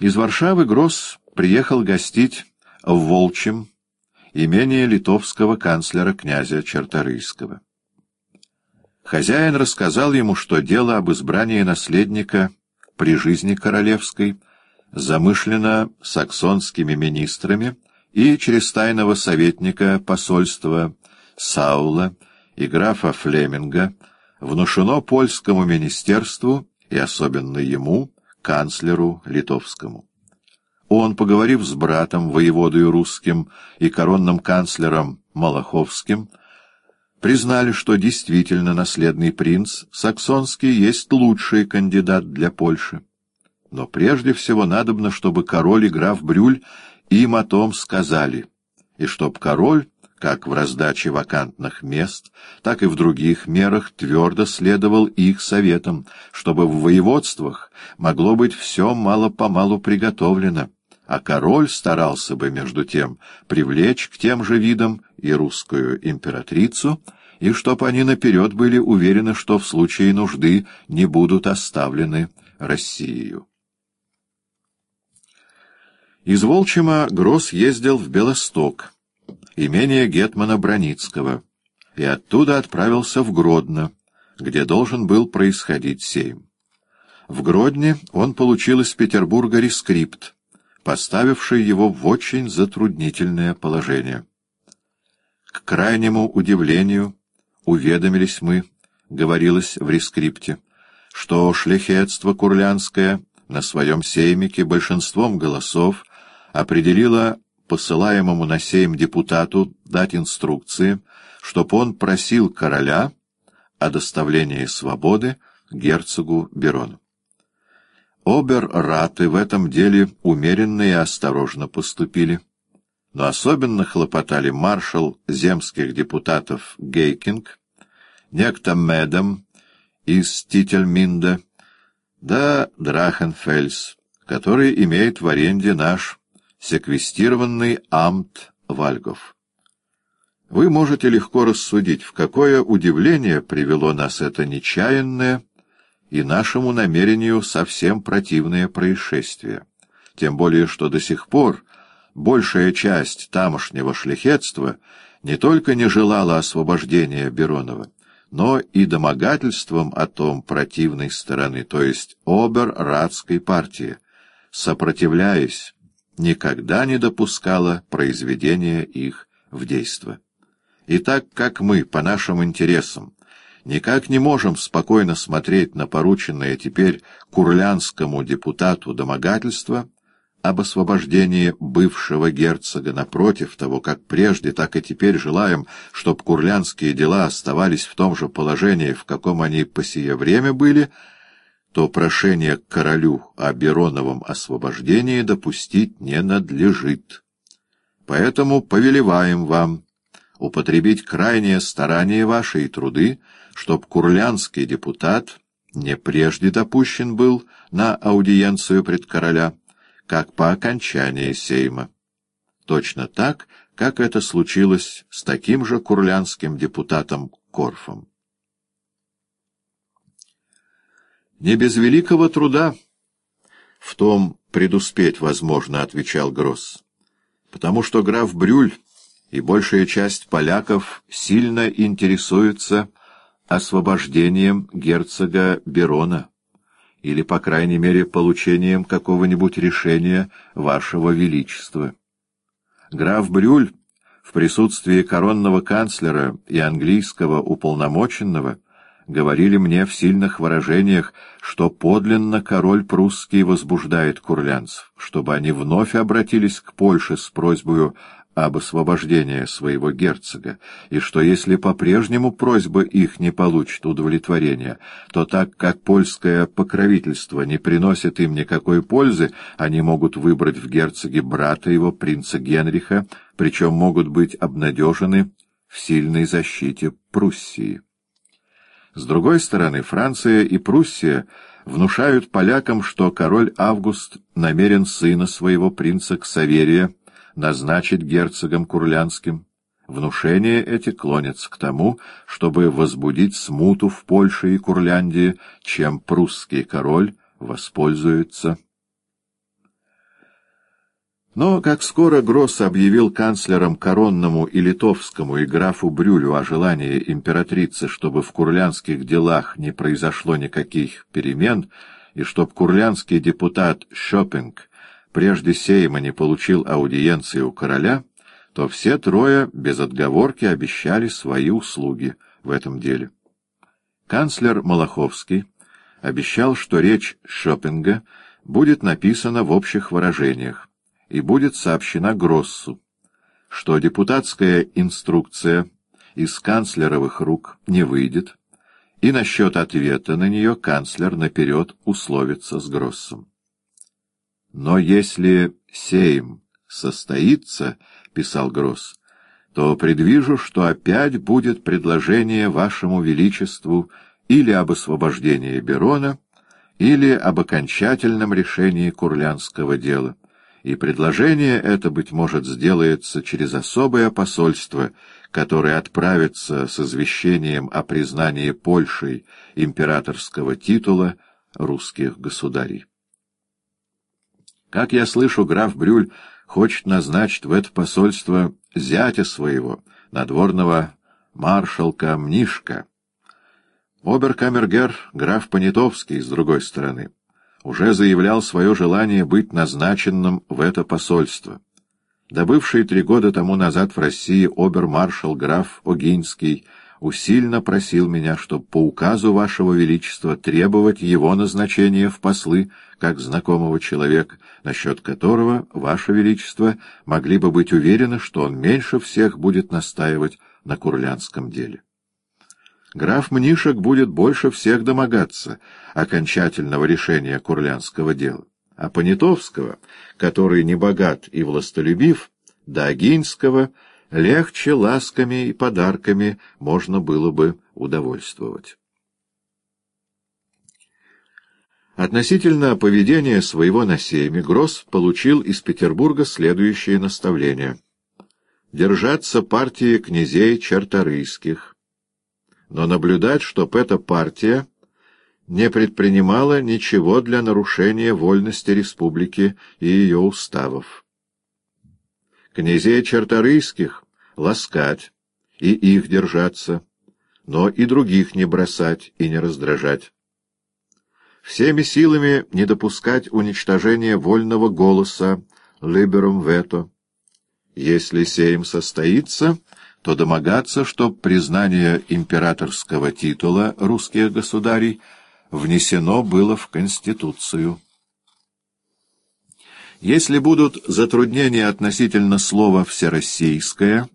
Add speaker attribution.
Speaker 1: Из Варшавы Гросс приехал гостить в Волчем, имение литовского канцлера князя Черторийского. Хозяин рассказал ему, что дело об избрании наследника при жизни королевской замышлено саксонскими министрами и через тайного советника посольства Саула и графа Флеминга внушено польскому министерству и особенно ему, канцлеру литовскому. Он, поговорив с братом, воеводою русским и коронным канцлером Малаховским, признали, что действительно наследный принц саксонский есть лучший кандидат для Польши. Но прежде всего надобно, чтобы король и граф Брюль им о том сказали, и чтоб король, как в раздаче вакантных мест, так и в других мерах твердо следовал их советам, чтобы в воеводствах могло быть все мало-помалу приготовлено, а король старался бы, между тем, привлечь к тем же видам и русскую императрицу, и чтоб они наперед были уверены, что в случае нужды не будут оставлены Россией. Из Волчима Гросс ездил в Белосток, имение Гетмана Броницкого, и оттуда отправился в Гродно, где должен был происходить сейм. В Гродне он получил из Петербурга рескрипт, поставивший его в очень затруднительное положение. К крайнему удивлению уведомились мы, говорилось в рескрипте, что шляхетство курлянское на своем сеймике большинством голосов определило посылаемому на сейм депутату дать инструкции, чтоб он просил короля о доставлении свободы герцогу Берону. Обер-раты в этом деле умеренно и осторожно поступили. Но особенно хлопотали маршал земских депутатов Гейкинг, некто Медом из Тительминда, да Драхенфельс, который имеет в аренде наш секвестированный амт Вальгов. Вы можете легко рассудить, в какое удивление привело нас это нечаянное, и нашему намерению совсем противное происшествие. Тем более, что до сих пор большая часть тамошнего шляхетства не только не желала освобождения Беронова, но и домогательством о том противной стороны, то есть обер-радской партии, сопротивляясь, никогда не допускала произведения их в действо. И так как мы, по нашим интересам, никак не можем спокойно смотреть на порученное теперь курлянскому депутату домогательство об освобождении бывшего герцога, напротив того, как прежде, так и теперь желаем, чтобы курлянские дела оставались в том же положении, в каком они по сие время были, то прошение к королю о Бероновом освобождении допустить не надлежит. Поэтому повелеваем вам употребить крайнее старание ваши труды, чтоб курлянский депутат не прежде допущен был на аудиенцию пред короля, как по окончании сейма. Точно так, как это случилось с таким же курлянским депутатом Корфом. Не без великого труда в том предуспеть возможно, — отвечал Гросс, — потому что граф Брюль и большая часть поляков сильно интересуются освобождением герцога Берона или, по крайней мере, получением какого-нибудь решения вашего величества. Граф Брюль в присутствии коронного канцлера и английского уполномоченного говорили мне в сильных выражениях, что подлинно король прусский возбуждает курлянцев, чтобы они вновь обратились к Польше с просьбой об освобождении своего герцога, и что если по-прежнему просьба их не получит удовлетворения, то так как польское покровительство не приносит им никакой пользы, они могут выбрать в герцоге брата его, принца Генриха, причем могут быть обнадежены в сильной защите Пруссии. С другой стороны, Франция и Пруссия внушают полякам, что король Август намерен сына своего принца Ксаверия назначить герцогом Курлянским. Внушения эти клонятся к тому, чтобы возбудить смуту в Польше и Курляндии, чем прусский король воспользуется. Но как скоро Гросс объявил канцлерам Коронному и Литовскому и графу Брюлю о желании императрицы, чтобы в курлянских делах не произошло никаких перемен, и чтоб курлянский депутат Шопинг прежде Сейма не получил аудиенции у короля, то все трое без отговорки обещали свои услуги в этом деле. Канцлер Малаховский обещал, что речь Шопинга будет написана в общих выражениях, и будет сообщена Гроссу, что депутатская инструкция из канцлеровых рук не выйдет, и насчет ответа на нее канцлер наперед условится с Гроссом. «Но если сейм состоится, — писал Гросс, — то предвижу, что опять будет предложение вашему величеству или об освобождении Берона, или об окончательном решении курлянского дела» и предложение это, быть может, сделается через особое посольство, которое отправится с извещением о признании Польшей императорского титула русских государей. Как я слышу, граф Брюль хочет назначить в это посольство зятя своего, надворного маршалка Мнишка. Оберкамергер граф Понятовский, с другой стороны — уже заявлял свое желание быть назначенным в это посольство. Добывший три года тому назад в России обер-маршал граф Огинский усильно просил меня, чтобы по указу вашего величества требовать его назначения в послы, как знакомого человека, насчет которого, ваше величество, могли бы быть уверены, что он меньше всех будет настаивать на курлянском деле. Граф Мнишек будет больше всех домогаться окончательного решения курлянского дела, а Понятовского, который не богат и властолюбив, до Агинского легче ласками и подарками можно было бы удовольствовать. Относительно поведения своего на сейме Гросс получил из Петербурга следующее наставление. Держаться партии князей черторийских, но наблюдать, чтоб эта партия не предпринимала ничего для нарушения вольности республики и ее уставов. Князей черторийских ласкать и их держаться, но и других не бросать и не раздражать. Всеми силами не допускать уничтожения вольного голоса либерум вето. Если сейм состоится, то домогаться, чтоб признание императорского титула русских государей внесено было в Конституцию. Если будут затруднения относительно слова «всероссийское»,